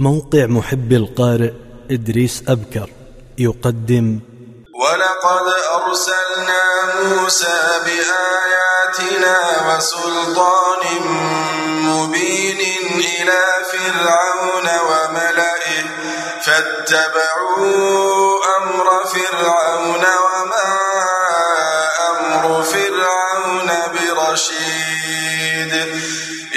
موقع محب القارئ إدريس أبكر يقدم. ولقد أرسلنا موسى بآياتنا وسلطان مبين إلى فرعون وملئه فاتبعوا أمر فرعون وما أمر فرعون برشيد.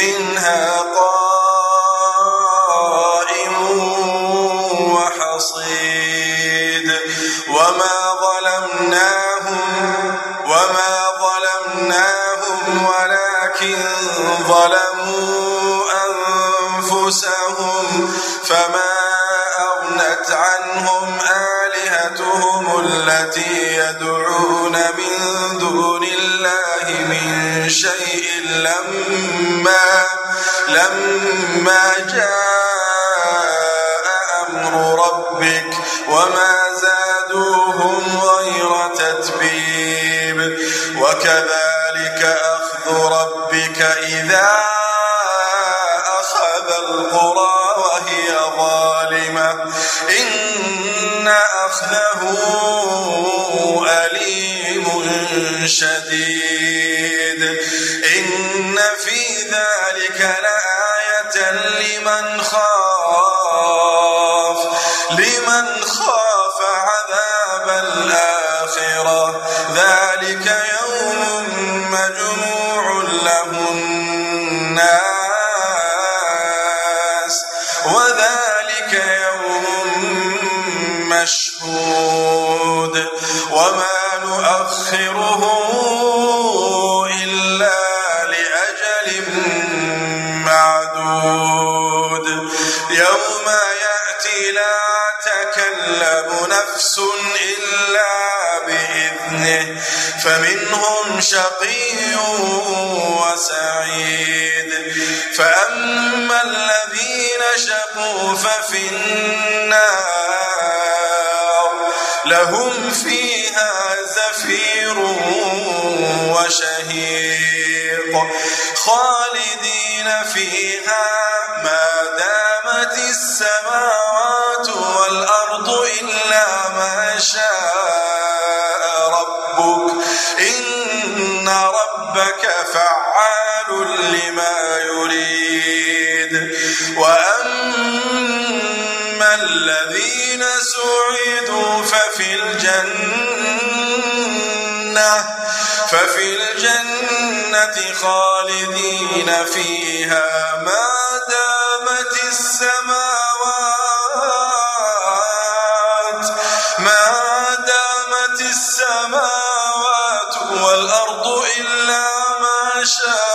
منها قائم وحصيد. وما ظلمناهم وما ظلمناهم ولكن ظلموا أنفسهم فما أغنت عنهم آلهتهم التي يدعون من دون الله. من شيء لما لما جاء أمر ربك وما زادوهم غير تتبيب. وكذلك أخذ ربك إذا أخذ القرى وهي ظالمة. إن أخذه أليم شديد. ذلك لآية لمن خاف لمن خاف عذاب الآخرة. ذلك يوم مجموع له الناس. نفس إلا بإذنه فمنهم شقي وسعيد. فأما الذين شقوا ففي النار لهم فيها زفير وشهيق. خالدين فيها ما دامت السماوات شاء ربك. إن ربك فعال لما يريد. وأما الذين سعدوا ففي الجنة ففي الجنة خالدين فيها. ما السماوات والأرض إلا ما شاء